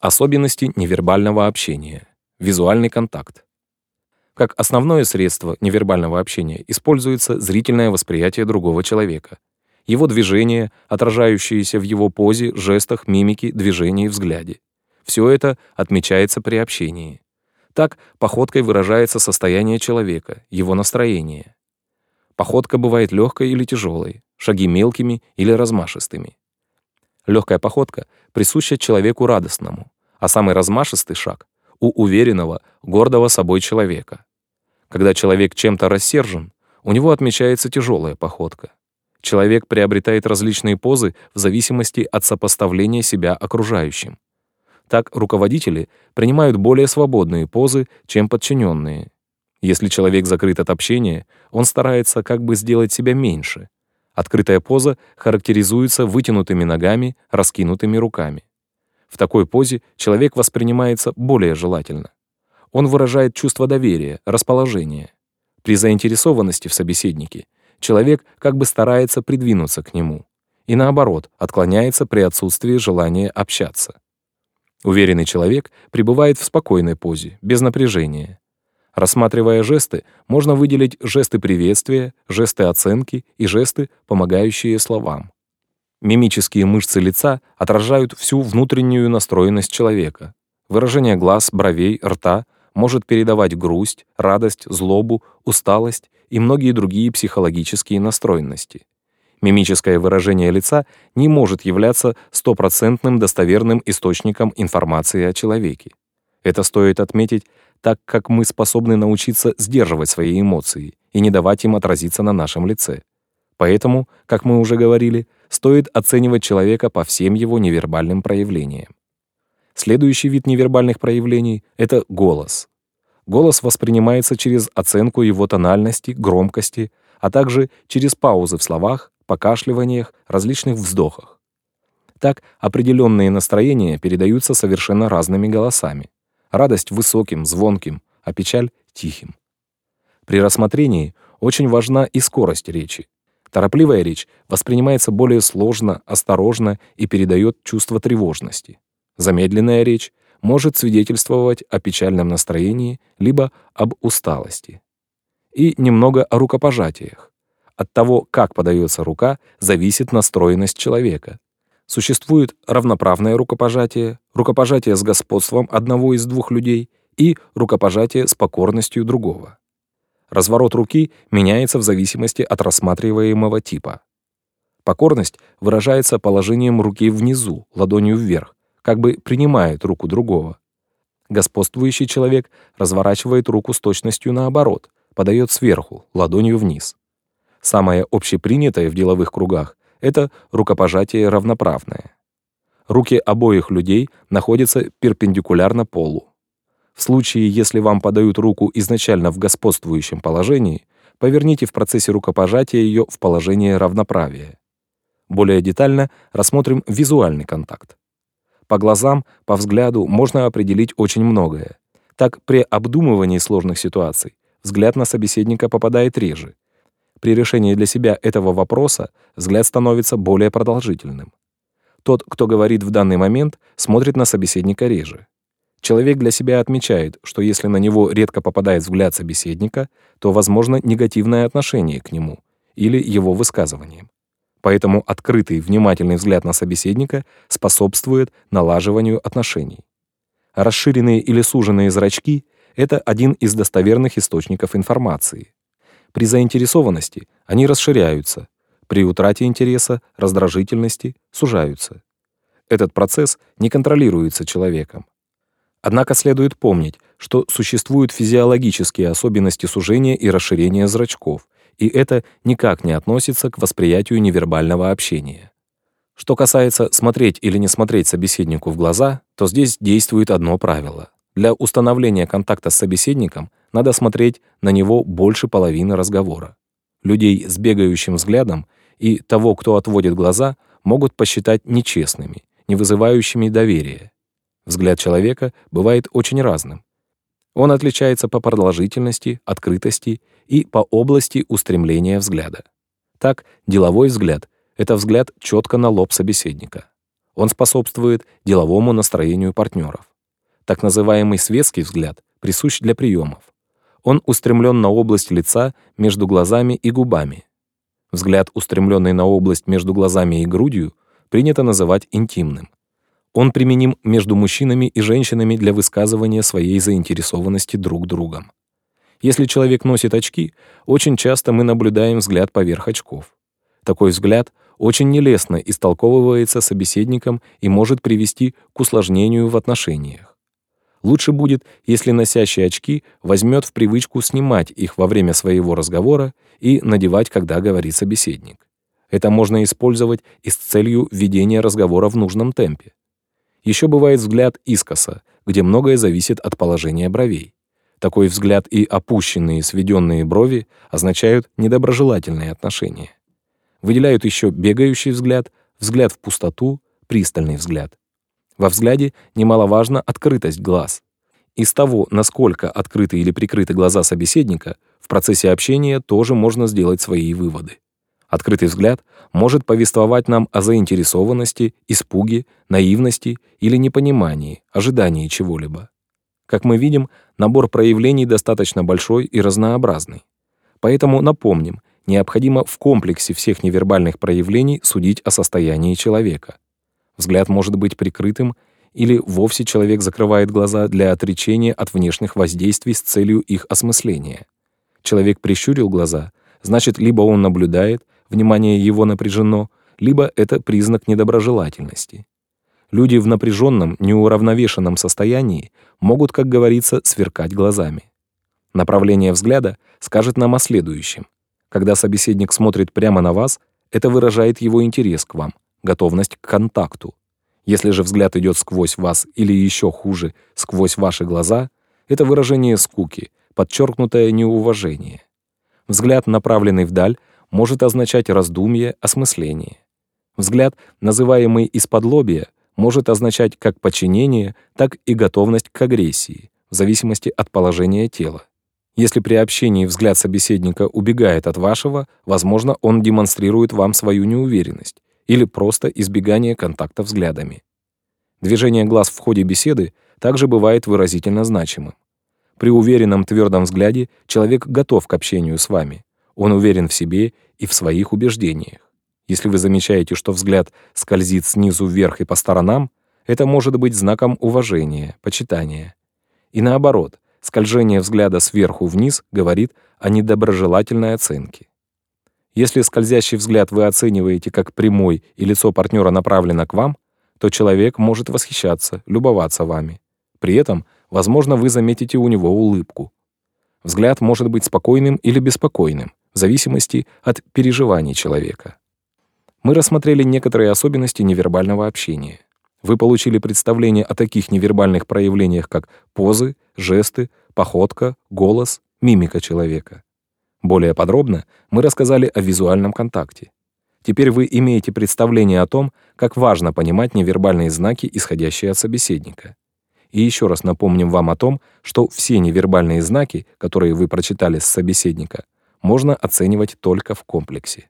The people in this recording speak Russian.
Особенности невербального общения. Визуальный контакт. Как основное средство невербального общения используется зрительное восприятие другого человека. Его движения, отражающиеся в его позе, жестах, мимике, движении, взгляде. Все это отмечается при общении. Так, походкой выражается состояние человека, его настроение. Походка бывает легкой или тяжелой, шаги мелкими или размашистыми. Легкая походка присуща человеку радостному, а самый размашистый шаг — у уверенного, гордого собой человека. Когда человек чем-то рассержен, у него отмечается тяжелая походка. Человек приобретает различные позы в зависимости от сопоставления себя окружающим. Так руководители принимают более свободные позы, чем подчиненные. Если человек закрыт от общения, он старается как бы сделать себя меньше. Открытая поза характеризуется вытянутыми ногами, раскинутыми руками. В такой позе человек воспринимается более желательно. Он выражает чувство доверия, расположения. При заинтересованности в собеседнике человек как бы старается придвинуться к нему и наоборот отклоняется при отсутствии желания общаться. Уверенный человек пребывает в спокойной позе, без напряжения. Рассматривая жесты, можно выделить жесты приветствия, жесты оценки и жесты, помогающие словам. Мимические мышцы лица отражают всю внутреннюю настроенность человека. Выражение глаз, бровей, рта может передавать грусть, радость, злобу, усталость и многие другие психологические настроенности. Мимическое выражение лица не может являться стопроцентным достоверным источником информации о человеке. Это стоит отметить, так как мы способны научиться сдерживать свои эмоции и не давать им отразиться на нашем лице. Поэтому, как мы уже говорили, стоит оценивать человека по всем его невербальным проявлениям. Следующий вид невербальных проявлений — это голос. Голос воспринимается через оценку его тональности, громкости, а также через паузы в словах, покашливаниях, различных вздохах. Так, определенные настроения передаются совершенно разными голосами. Радость — высоким, звонким, а печаль — тихим. При рассмотрении очень важна и скорость речи. Торопливая речь воспринимается более сложно, осторожно и передает чувство тревожности. Замедленная речь может свидетельствовать о печальном настроении либо об усталости. И немного о рукопожатиях. От того, как подается рука, зависит настроенность человека. Существует равноправное рукопожатие, рукопожатие с господством одного из двух людей и рукопожатие с покорностью другого. Разворот руки меняется в зависимости от рассматриваемого типа. Покорность выражается положением руки внизу, ладонью вверх, как бы принимает руку другого. Господствующий человек разворачивает руку с точностью наоборот, подает сверху, ладонью вниз. Самое общепринятое в деловых кругах — это рукопожатие равноправное. Руки обоих людей находятся перпендикулярно полу. В случае, если вам подают руку изначально в господствующем положении, поверните в процессе рукопожатия ее в положение равноправия. Более детально рассмотрим визуальный контакт. По глазам, по взгляду можно определить очень многое. Так, при обдумывании сложных ситуаций взгляд на собеседника попадает реже, при решении для себя этого вопроса взгляд становится более продолжительным. Тот, кто говорит в данный момент, смотрит на собеседника реже. Человек для себя отмечает, что если на него редко попадает взгляд собеседника, то возможно негативное отношение к нему или его высказываниям. Поэтому открытый, внимательный взгляд на собеседника способствует налаживанию отношений. Расширенные или суженные зрачки — это один из достоверных источников информации. При заинтересованности они расширяются, при утрате интереса, раздражительности сужаются. Этот процесс не контролируется человеком. Однако следует помнить, что существуют физиологические особенности сужения и расширения зрачков, и это никак не относится к восприятию невербального общения. Что касается смотреть или не смотреть собеседнику в глаза, то здесь действует одно правило. Для установления контакта с собеседником надо смотреть на него больше половины разговора. Людей с бегающим взглядом и того, кто отводит глаза, могут посчитать нечестными, не вызывающими доверия. Взгляд человека бывает очень разным. Он отличается по продолжительности, открытости и по области устремления взгляда. Так, деловой взгляд — это взгляд четко на лоб собеседника. Он способствует деловому настроению партнеров. Так называемый светский взгляд присущ для приемов. Он устремлен на область лица между глазами и губами. Взгляд, устремленный на область между глазами и грудью, принято называть интимным. Он применим между мужчинами и женщинами для высказывания своей заинтересованности друг другом. Если человек носит очки, очень часто мы наблюдаем взгляд поверх очков. Такой взгляд очень нелестно истолковывается собеседником и может привести к усложнению в отношениях. Лучше будет, если носящий очки возьмет в привычку снимать их во время своего разговора и надевать, когда говорит собеседник. Это можно использовать и с целью ведения разговора в нужном темпе. Еще бывает взгляд искоса, где многое зависит от положения бровей. Такой взгляд и опущенные сведенные брови означают недоброжелательные отношения. Выделяют еще бегающий взгляд, взгляд в пустоту, пристальный взгляд. Во взгляде немаловажна открытость глаз. Из того, насколько открыты или прикрыты глаза собеседника, в процессе общения тоже можно сделать свои выводы. Открытый взгляд может повествовать нам о заинтересованности, испуге, наивности или непонимании, ожидании чего-либо. Как мы видим, набор проявлений достаточно большой и разнообразный. Поэтому напомним, необходимо в комплексе всех невербальных проявлений судить о состоянии человека. Взгляд может быть прикрытым, или вовсе человек закрывает глаза для отречения от внешних воздействий с целью их осмысления. Человек прищурил глаза, значит, либо он наблюдает, внимание его напряжено, либо это признак недоброжелательности. Люди в напряженном, неуравновешенном состоянии могут, как говорится, сверкать глазами. Направление взгляда скажет нам о следующем. Когда собеседник смотрит прямо на вас, это выражает его интерес к вам, готовность к контакту. Если же взгляд идет сквозь вас или еще хуже, сквозь ваши глаза, это выражение скуки, подчеркнутое неуважение. Взгляд, направленный вдаль, может означать раздумье, осмысление. Взгляд, называемый из-под лобья, может означать как подчинение, так и готовность к агрессии, в зависимости от положения тела. Если при общении взгляд собеседника убегает от вашего, возможно, он демонстрирует вам свою неуверенность или просто избегание контакта взглядами. Движение глаз в ходе беседы также бывает выразительно значимым. При уверенном твердом взгляде человек готов к общению с вами. Он уверен в себе и в своих убеждениях. Если вы замечаете, что взгляд скользит снизу вверх и по сторонам, это может быть знаком уважения, почитания. И наоборот, скольжение взгляда сверху вниз говорит о недоброжелательной оценке. Если скользящий взгляд вы оцениваете как прямой и лицо партнера направлено к вам, то человек может восхищаться, любоваться вами. При этом, возможно, вы заметите у него улыбку. Взгляд может быть спокойным или беспокойным, в зависимости от переживаний человека мы рассмотрели некоторые особенности невербального общения. Вы получили представление о таких невербальных проявлениях, как позы, жесты, походка, голос, мимика человека. Более подробно мы рассказали о визуальном контакте. Теперь вы имеете представление о том, как важно понимать невербальные знаки, исходящие от собеседника. И еще раз напомним вам о том, что все невербальные знаки, которые вы прочитали с собеседника, можно оценивать только в комплексе.